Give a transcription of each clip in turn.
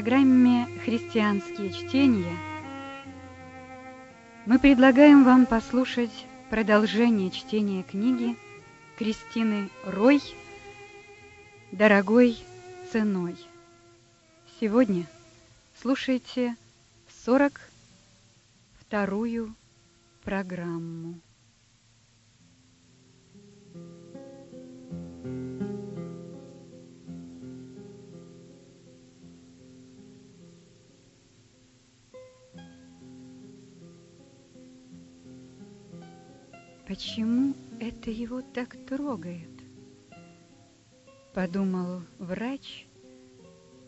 программе «Христианские чтения» мы предлагаем вам послушать продолжение чтения книги Кристины Рой «Дорогой ценой». Сегодня слушайте 42-ю программу. Почему это его так трогает? Подумал врач,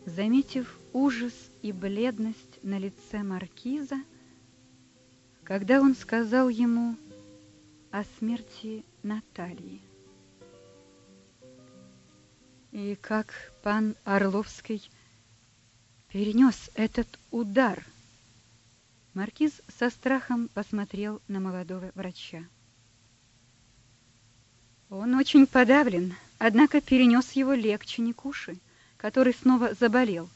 заметив ужас и бледность на лице маркиза, когда он сказал ему о смерти Натальи. И как пан Орловский перенес этот удар. Маркиз со страхом посмотрел на молодого врача. Он очень подавлен, однако перенес его легче Никуши, который снова заболел.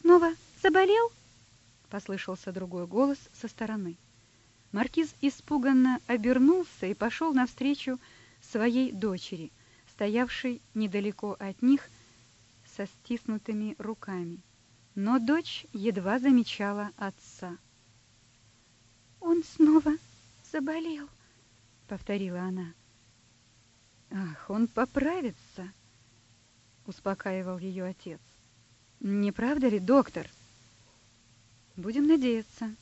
«Снова заболел?» — послышался другой голос со стороны. Маркиз испуганно обернулся и пошел навстречу своей дочери, стоявшей недалеко от них со стиснутыми руками. Но дочь едва замечала отца. «Он снова заболел», — повторила она. Ах, он поправится, успокаивал ее отец. Не правда ли, доктор? Будем надеяться.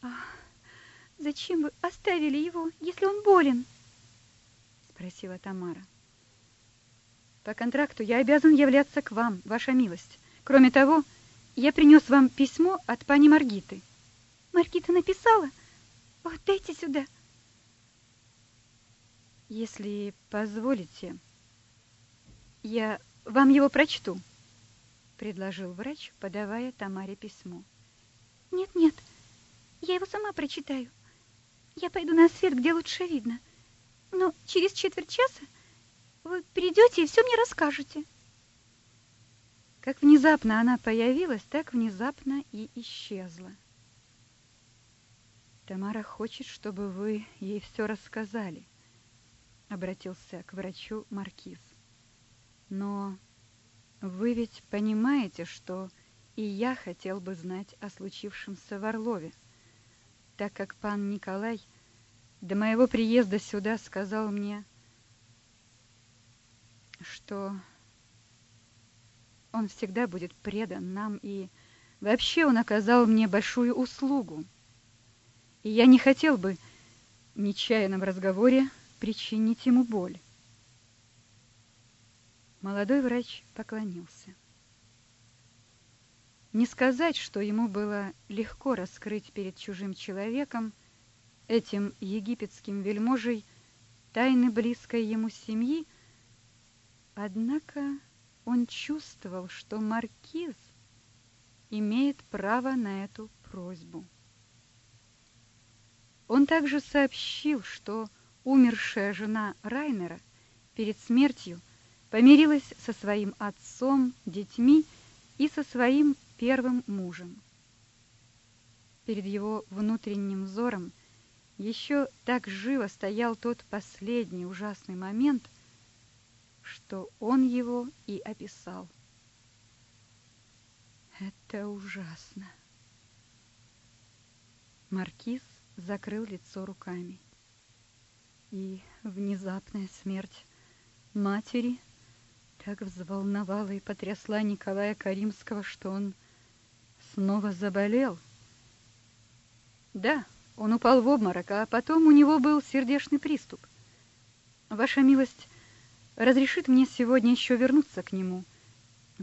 А зачем вы оставили его, если он болен? спросила Тамара. По контракту я обязан являться к вам, ваша милость. Кроме того, я принес вам письмо от пани Маргиты. Маргита написала? Вот дайте сюда. Если позволите, я вам его прочту, предложил врач, подавая Тамаре письмо. Нет, нет. Я его сама прочитаю. Я пойду на свет, где лучше видно. Но через четверть часа вы придете и все мне расскажете. Как внезапно она появилась, так внезапно и исчезла. Тамара хочет, чтобы вы ей все рассказали обратился к врачу маркиз. Но вы ведь понимаете, что и я хотел бы знать о случившемся в Орлове, так как пан Николай до моего приезда сюда сказал мне, что он всегда будет предан нам и вообще он оказал мне большую услугу. И я не хотел бы в нечаянном разговоре причинить ему боль. Молодой врач поклонился. Не сказать, что ему было легко раскрыть перед чужим человеком, этим египетским вельможей, тайны близкой ему семьи, однако он чувствовал, что маркиз имеет право на эту просьбу. Он также сообщил, что умершая жена Райнера перед смертью помирилась со своим отцом, детьми и со своим первым мужем. Перед его внутренним взором еще так живо стоял тот последний ужасный момент, что он его и описал. Это ужасно. Маркиз закрыл лицо руками и внезапная смерть матери так взволновала и потрясла Николая Каримского, что он снова заболел. Да, он упал в обморок, а потом у него был сердечный приступ. Ваша милость разрешит мне сегодня еще вернуться к нему,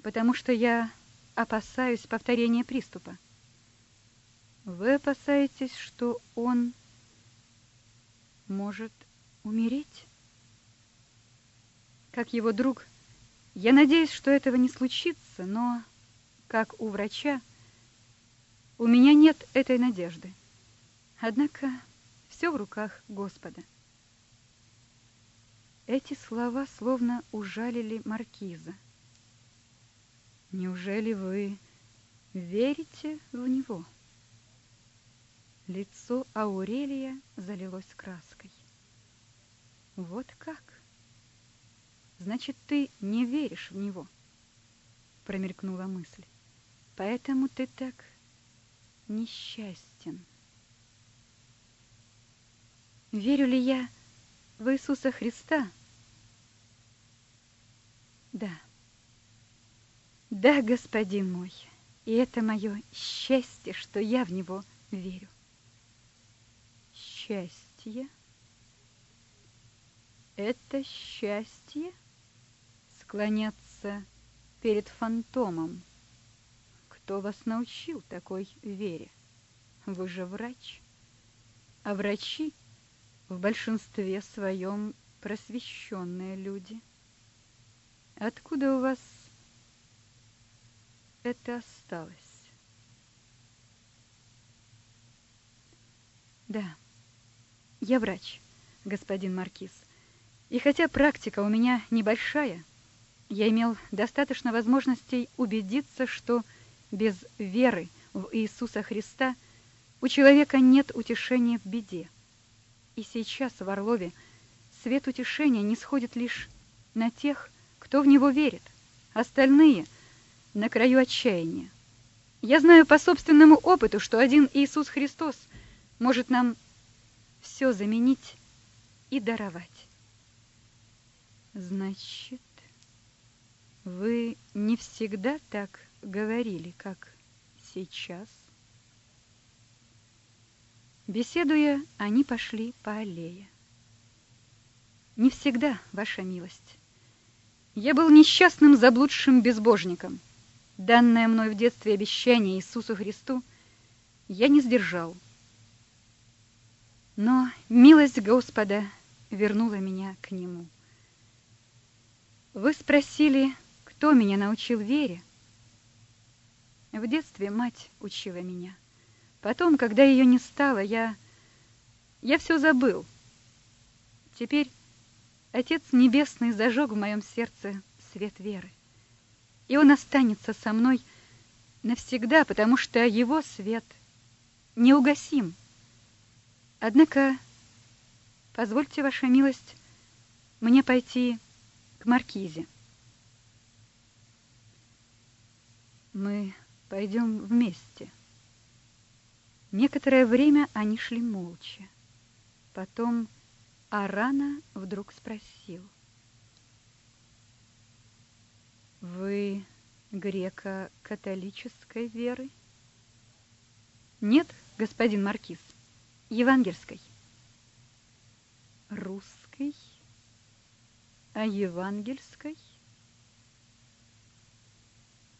потому что я опасаюсь повторения приступа. Вы опасаетесь, что он может умереть? Как его друг, я надеюсь, что этого не случится, но, как у врача, у меня нет этой надежды. Однако все в руках Господа. Эти слова словно ужалили маркиза. Неужели вы верите в него? Лицо Аурелия залилось краской. Вот как? Значит, ты не веришь в него, промелькнула мысль. Поэтому ты так несчастен. Верю ли я в Иисуса Христа? Да. Да, господин мой, и это мое счастье, что я в него верю. Счастье? Это счастье? Склоняться перед фантомом. Кто вас научил такой вере? Вы же врач. А врачи в большинстве своем просвещенные люди. Откуда у вас это осталось? Да, я врач, господин Маркиз. И хотя практика у меня небольшая, я имел достаточно возможностей убедиться, что без веры в Иисуса Христа у человека нет утешения в беде. И сейчас в Орлове свет утешения не сходит лишь на тех, кто в него верит. Остальные на краю отчаяния. Я знаю по собственному опыту, что один Иисус Христос может нам все заменить и даровать. Значит, вы не всегда так говорили, как сейчас? Беседуя, они пошли по аллее. Не всегда, ваша милость. Я был несчастным заблудшим безбожником. Данное мной в детстве обещание Иисусу Христу я не сдержал. Но милость Господа вернула меня к Нему. Вы спросили, кто меня научил вере? В детстве мать учила меня. Потом, когда ее не стало, я... Я все забыл. Теперь Отец Небесный зажег в моем сердце свет веры. И он останется со мной навсегда, потому что его свет неугасим. Однако, позвольте, ваша милость, мне пойти к Маркизе. Мы пойдем вместе. Некоторое время они шли молча. Потом Арана вдруг спросил. «Вы греко-католической веры?» «Нет, господин Маркиз, евангельской». «Русской? А евангельской?»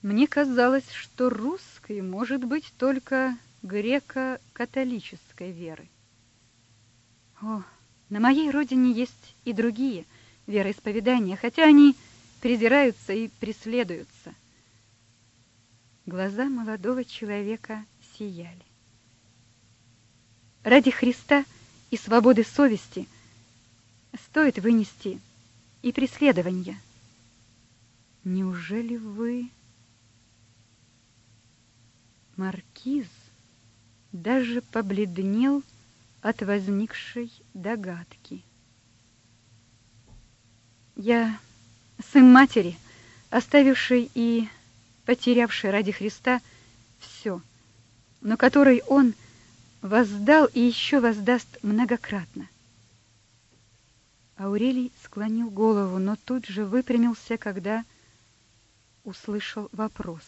Мне казалось, что русской может быть только греко-католической веры. О, на моей родине есть и другие вероисповедания, хотя они презираются и преследуются. Глаза молодого человека сияли. Ради Христа и свободы совести стоит вынести и преследование. Неужели вы... Маркиз даже побледнел от возникшей догадки. Я сын матери, оставивший и потерявший ради Христа все, но который он воздал и еще воздаст многократно. Аурелий склонил голову, но тут же выпрямился, когда услышал вопрос.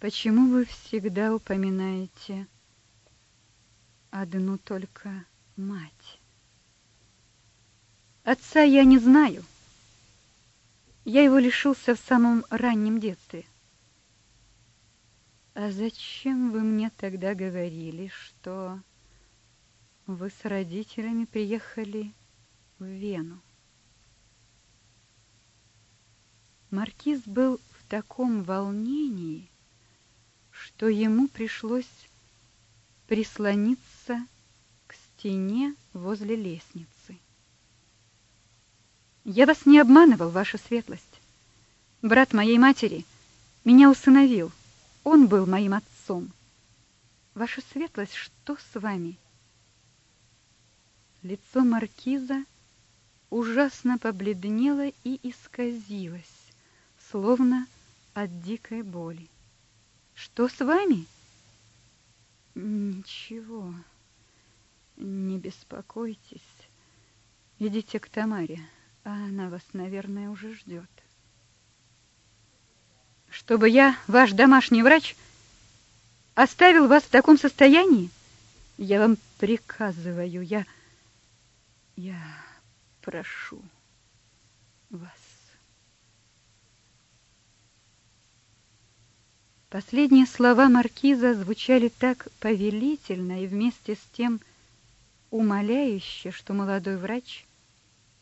Почему вы всегда упоминаете одну только мать? Отца я не знаю. Я его лишился в самом раннем детстве. А зачем вы мне тогда говорили, что вы с родителями приехали в Вену? Маркиз был в таком волнении, что ему пришлось прислониться к стене возле лестницы. Я вас не обманывал, ваша светлость. Брат моей матери меня усыновил. Он был моим отцом. Ваша светлость, что с вами? Лицо маркиза ужасно побледнело и исказилось, словно от дикой боли. Что с вами? Ничего. Не беспокойтесь. Идите к Тамаре, а она вас, наверное, уже ждет. Чтобы я, ваш домашний врач, оставил вас в таком состоянии? Я вам приказываю, я... Я прошу вас. Последние слова маркиза звучали так повелительно и вместе с тем умоляюще, что молодой врач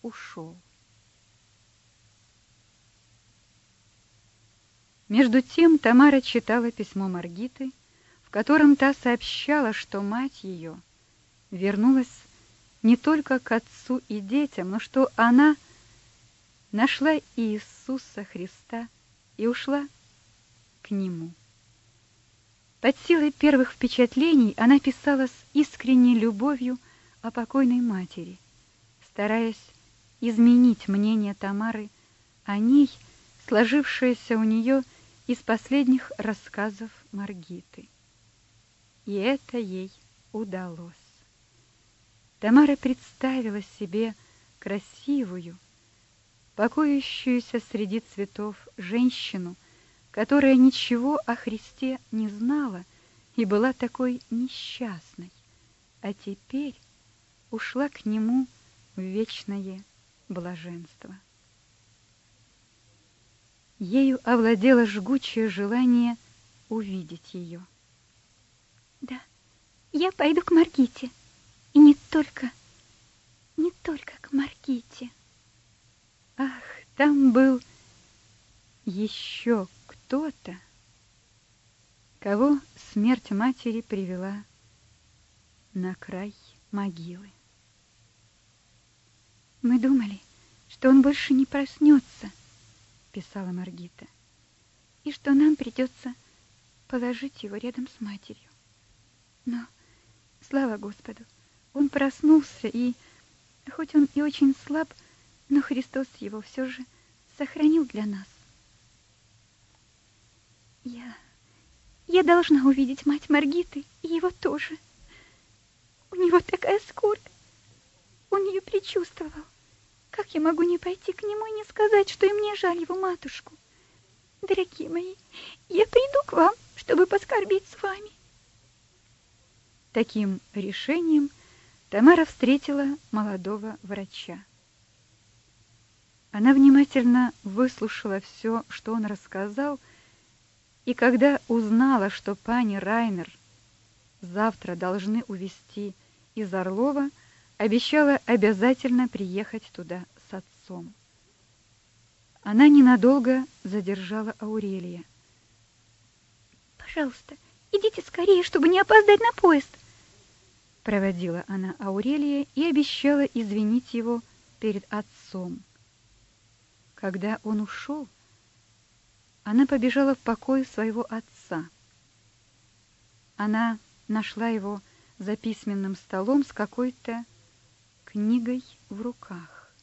ушел. Между тем Тамара читала письмо Маргиты, в котором та сообщала, что мать ее вернулась не только к отцу и детям, но что она нашла Иисуса Христа и ушла к нему. Под силой первых впечатлений она писала с искренней любовью о покойной матери, стараясь изменить мнение Тамары о ней, сложившееся у нее из последних рассказов Маргиты. И это ей удалось. Тамара представила себе красивую, покоящуюся среди цветов женщину, которая ничего о Христе не знала и была такой несчастной, а теперь ушла к нему в вечное блаженство. Ею овладело жгучее желание увидеть ее. Да, я пойду к Маргите. Только, не только к Маргите. Ах, там был еще кто-то, кого смерть матери привела на край могилы. Мы думали, что он больше не проснется, писала Маргита, и что нам придется положить его рядом с матерью. Но, слава Господу, он проснулся, и, хоть он и очень слаб, но Христос его все же сохранил для нас. Я... Я должна увидеть мать Маргиты и его тоже. У него такая скорбь. Он ее предчувствовал. Как я могу не пойти к нему и не сказать, что и мне жаль его матушку? Дорогие мои, я приду к вам, чтобы поскорбить с вами. Таким решением Тамара встретила молодого врача. Она внимательно выслушала все, что он рассказал, и когда узнала, что пани Райнер завтра должны увезти из Орлова, обещала обязательно приехать туда с отцом. Она ненадолго задержала Аурелия. «Пожалуйста, идите скорее, чтобы не опоздать на поезд!» Проводила она Аурелия и обещала извинить его перед отцом. Когда он ушел, она побежала в покой своего отца. Она нашла его за письменным столом с какой-то книгой в руках.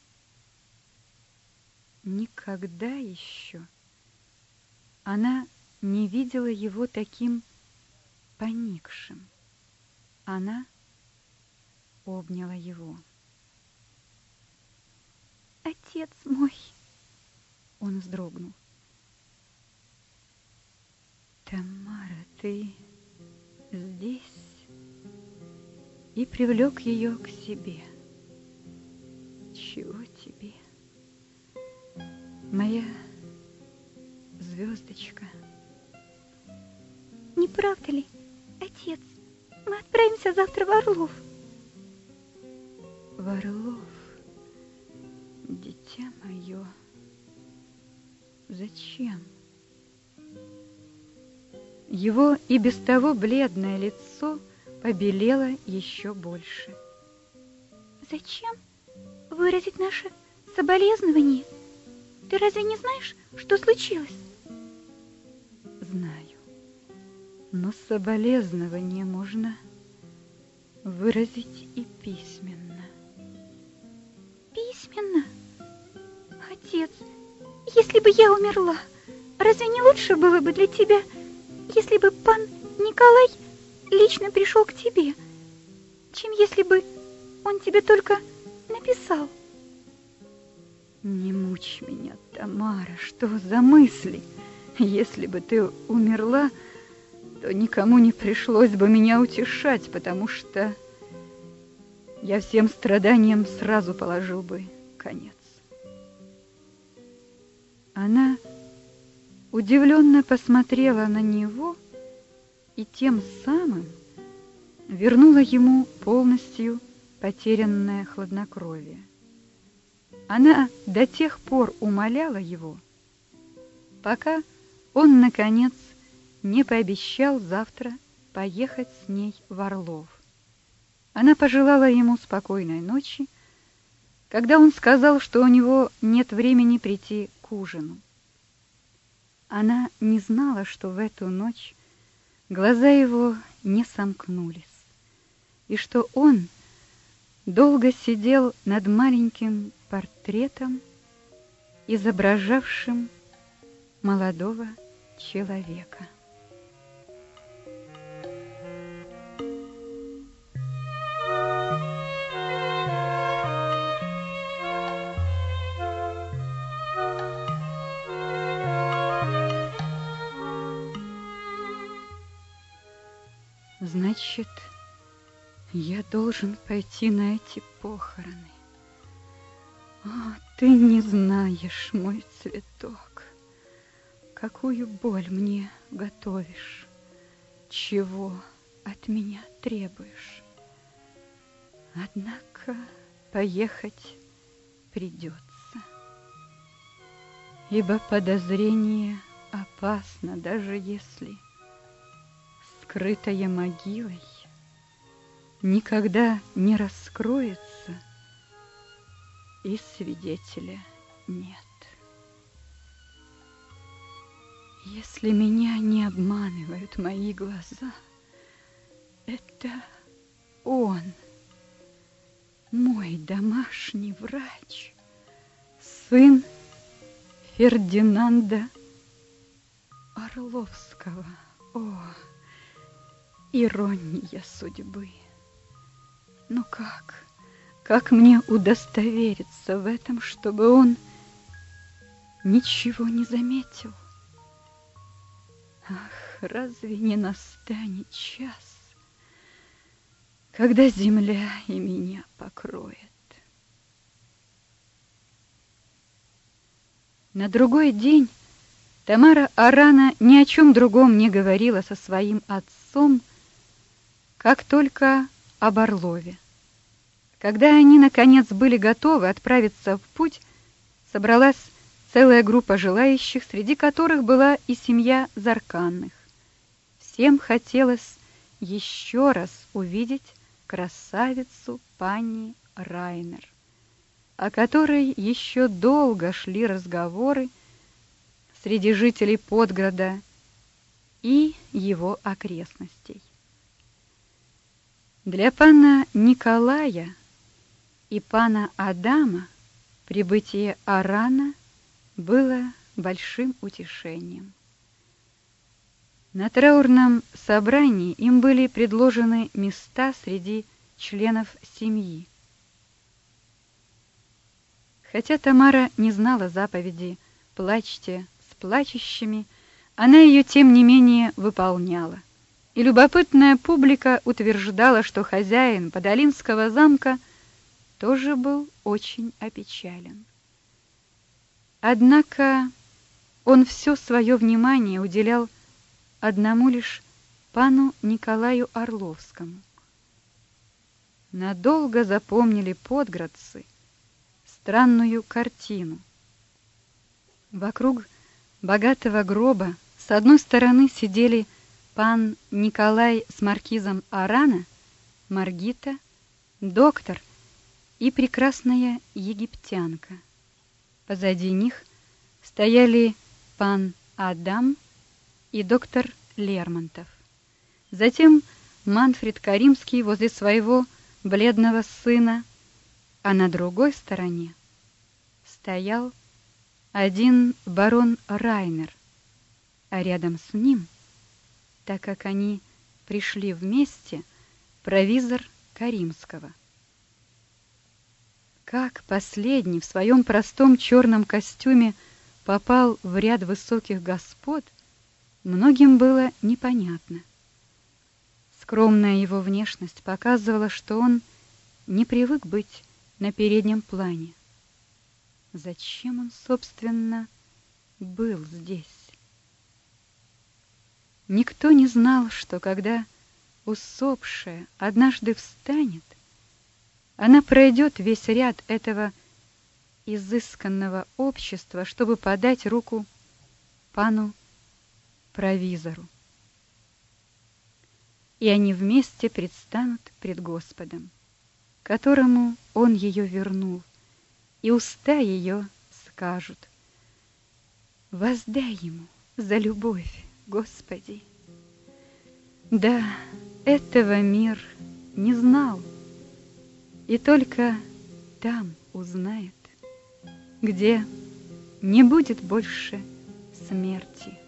Никогда еще она не видела его таким поникшим. Она обняла его. «Отец мой!» Он вздрогнул. Тамара, ты здесь? И привлек ее к себе. Чего тебе? Моя звездочка. Не правда ли, отец? Мы отправимся завтра в Орлов. В Орлов, дитя мое, зачем? Его и без того бледное лицо побелело еще больше. Зачем выразить наше соболезнование? Ты разве не знаешь, что случилось? Знаю. Но соболезнование можно выразить и письменно. Письменно? Отец, если бы я умерла, разве не лучше было бы для тебя, если бы пан Николай лично пришел к тебе, чем если бы он тебе только написал? Не мучь меня, Тамара, что за мысли? Если бы ты умерла, то никому не пришлось бы меня утешать, потому что я всем страданиям сразу положил бы конец. Она удивленно посмотрела на него и тем самым вернула ему полностью потерянное хладнокровие. Она до тех пор умоляла его, пока он, наконец, не пообещал завтра поехать с ней в Орлов. Она пожелала ему спокойной ночи, когда он сказал, что у него нет времени прийти к ужину. Она не знала, что в эту ночь глаза его не сомкнулись, и что он долго сидел над маленьким портретом, изображавшим молодого человека. Должен пойти на эти похороны. О, ты не знаешь, мой цветок, какую боль мне готовишь, чего от меня требуешь. Однако поехать придется, ибо подозрение опасно, даже если скрытая могилой никогда не раскроется, и свидетеля нет. Если меня не обманывают мои глаза, это он, мой домашний врач, сын Фердинанда Орловского. О, ирония судьбы! Но ну как, как мне удостовериться в этом, чтобы он ничего не заметил? Ах, разве не настанет час, когда земля и меня покроет? На другой день Тамара Арана ни о чем другом не говорила со своим отцом, как только об Орлове. Когда они, наконец, были готовы отправиться в путь, собралась целая группа желающих, среди которых была и семья Зарканных. Всем хотелось еще раз увидеть красавицу пани Райнер, о которой еще долго шли разговоры среди жителей Подгорода и его окрестностей. Для пана Николая и пана Адама прибытие Арана было большим утешением. На траурном собрании им были предложены места среди членов семьи. Хотя Тамара не знала заповеди «плачьте с плачущими», она ее, тем не менее, выполняла и любопытная публика утверждала, что хозяин Подолинского замка тоже был очень опечален. Однако он все свое внимание уделял одному лишь пану Николаю Орловскому. Надолго запомнили подградцы странную картину. Вокруг богатого гроба с одной стороны сидели пан Николай с маркизом Арана, Маргита, доктор и прекрасная египтянка. Позади них стояли пан Адам и доктор Лермонтов. Затем Манфред Каримский возле своего бледного сына, а на другой стороне стоял один барон Райнер, а рядом с ним, так как они пришли вместе, провизор Каримского. Как последний в своем простом черном костюме попал в ряд высоких господ, многим было непонятно. Скромная его внешность показывала, что он не привык быть на переднем плане. Зачем он, собственно, был здесь? Никто не знал, что когда усопшая однажды встанет, она пройдет весь ряд этого изысканного общества, чтобы подать руку пану провизору. И они вместе предстанут пред Господом, которому Он ее вернул, и уста ее скажут, «Воздай Ему за любовь, Господи!» Да, этого мир не знал, и только там узнает, где не будет больше смерти.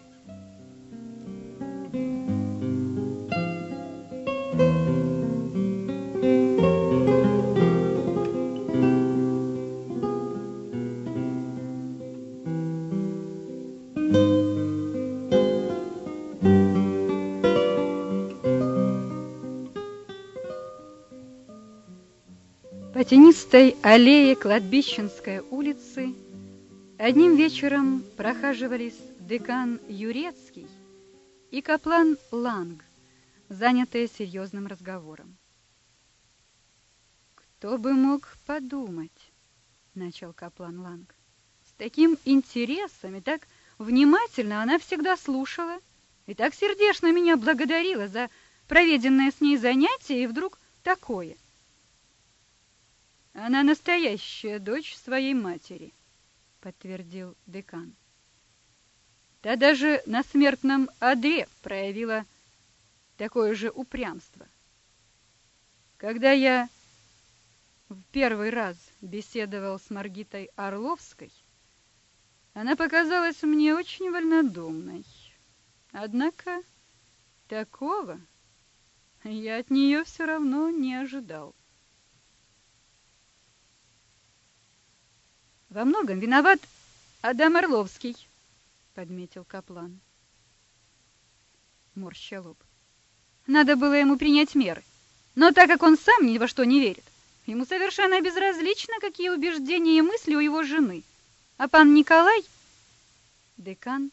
Тенистой аллее кладбищенской улицы одним вечером прохаживались декан Юрецкий и каплан Ланг, занятые серьезным разговором. «Кто бы мог подумать?» — начал каплан Ланг. «С таким интересом и так внимательно она всегда слушала и так сердечно меня благодарила за проведенное с ней занятие, и вдруг такое — она настоящая дочь своей матери, подтвердил декан. Та даже на смертном одре проявила такое же упрямство. Когда я в первый раз беседовал с Маргитой Орловской, она показалась мне очень вольнодумной. Однако такого я от нее все равно не ожидал. Во многом виноват Адам Орловский, подметил Каплан. Морща лоб. Надо было ему принять меры. Но так как он сам ни во что не верит, ему совершенно безразлично, какие убеждения и мысли у его жены. А пан Николай... Декан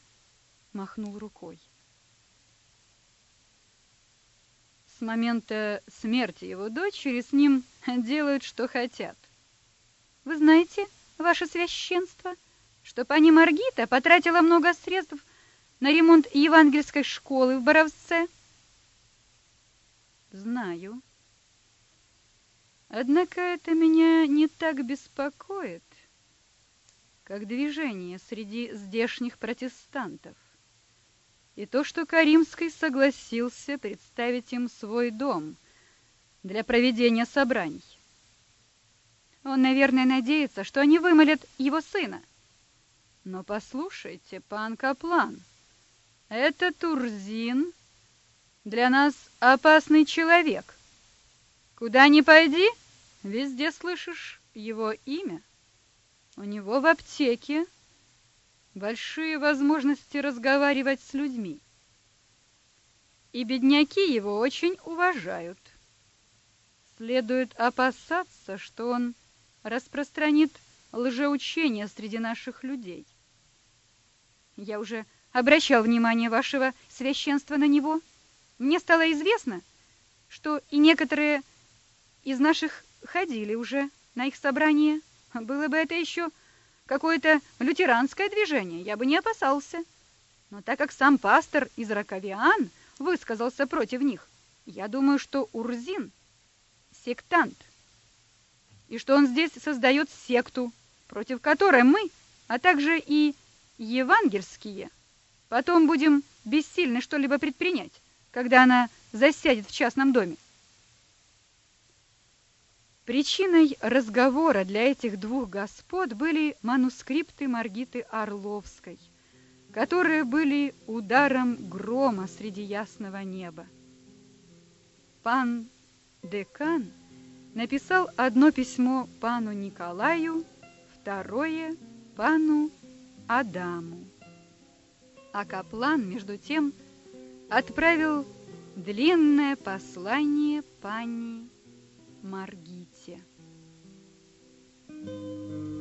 махнул рукой. С момента смерти его дочери с ним делают, что хотят. Вы знаете, ваше священство, что пани Маргита потратила много средств на ремонт евангельской школы в Боровце? Знаю. Однако это меня не так беспокоит, как движение среди здешних протестантов. И то, что Каримский согласился представить им свой дом для проведения собраний. Он, наверное, надеется, что они вымолят его сына. Но послушайте, пан Каплан, это Турзин для нас опасный человек. Куда ни пойди, везде слышишь его имя. У него в аптеке большие возможности разговаривать с людьми. И бедняки его очень уважают. Следует опасаться, что он распространит лжеучение среди наших людей. Я уже обращал внимание вашего священства на него. Мне стало известно, что и некоторые из наших ходили уже на их собрание. Было бы это еще какое-то лютеранское движение, я бы не опасался. Но так как сам пастор из Раковиан высказался против них, я думаю, что Урзин — сектант — и что он здесь создает секту, против которой мы, а также и евангельские, потом будем бессильны что-либо предпринять, когда она засядет в частном доме. Причиной разговора для этих двух господ были манускрипты Маргиты Орловской, которые были ударом грома среди ясного неба. Пан Декан написал одно письмо пану Николаю, второе пану Адаму. А Каплан, между тем, отправил длинное послание пани Маргите. Thank you.